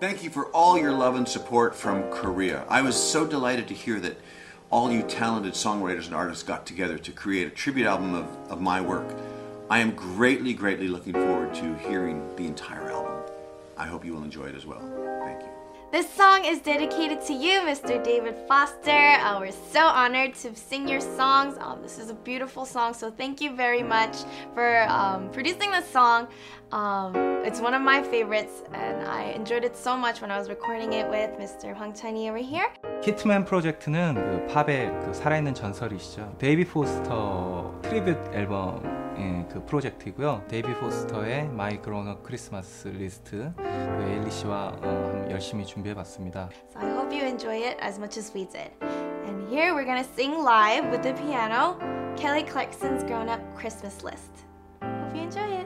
Thank you for all your love and support from Korea. I was so delighted to hear that all you talented songwriters and artists got together to create a tribute album of, of my work. I am greatly, greatly looking forward to hearing the entire album. I hope you will enjoy it as well. Thank you. This song is dedicated to you, Mr. David Foster. Uh, we're so honored to sing your songs. Um, this is a beautiful song, so thank you very much for um, producing this song. Um, it's one of my favorites, and I enjoyed it so much when I was recording it with Mr. Hwang Chani over here. 히트맨 프로젝트는 그 팝의 그 살아있는 전설이시죠. 데이비 포스터 트리뷰트 앨범 의그 프로젝트이고요. 데이비 포스터의 마이 그로너 크리스마스 리스트 그 에일리 씨와 어, 열심히 준비해봤습니다. So I hope you enjoy it as much as we did. And here we're gonna sing live with the piano Kelly Clarkson's Grown Up Christmas List. Hope you enjoy it.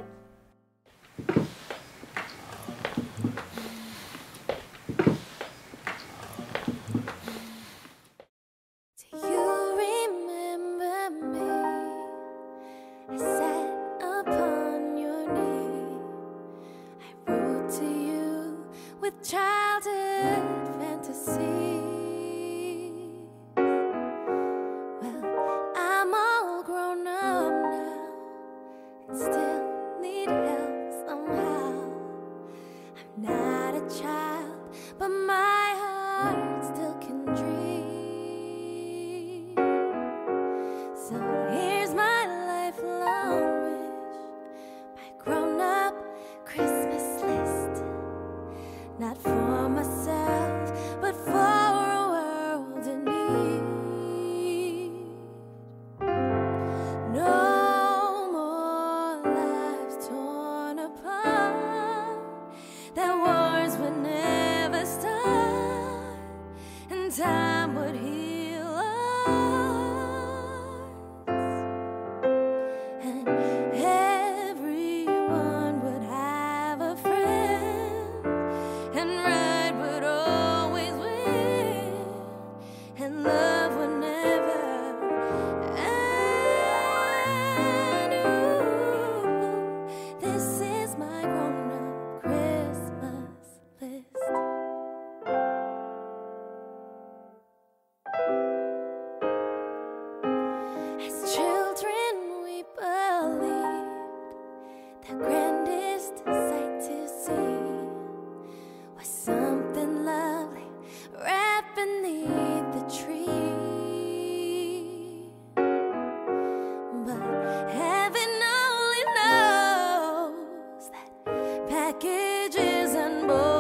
Child, packages and bows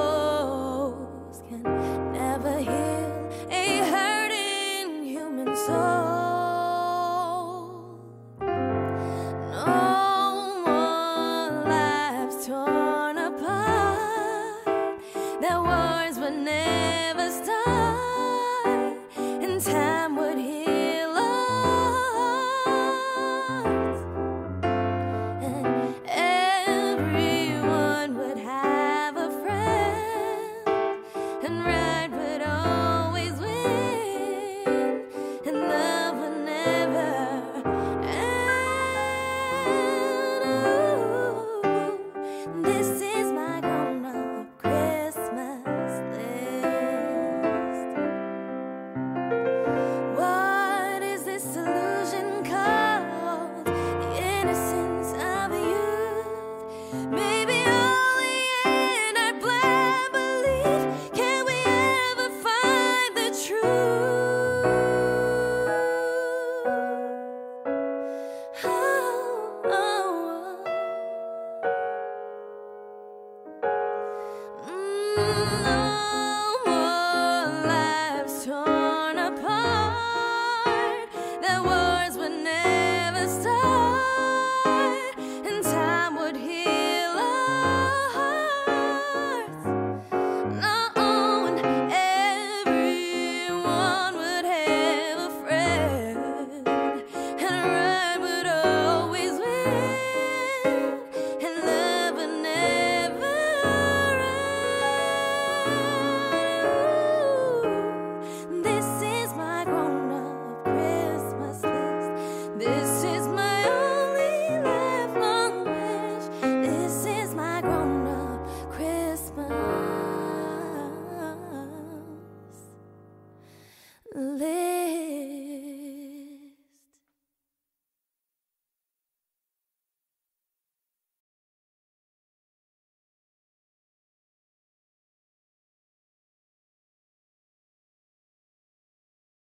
Live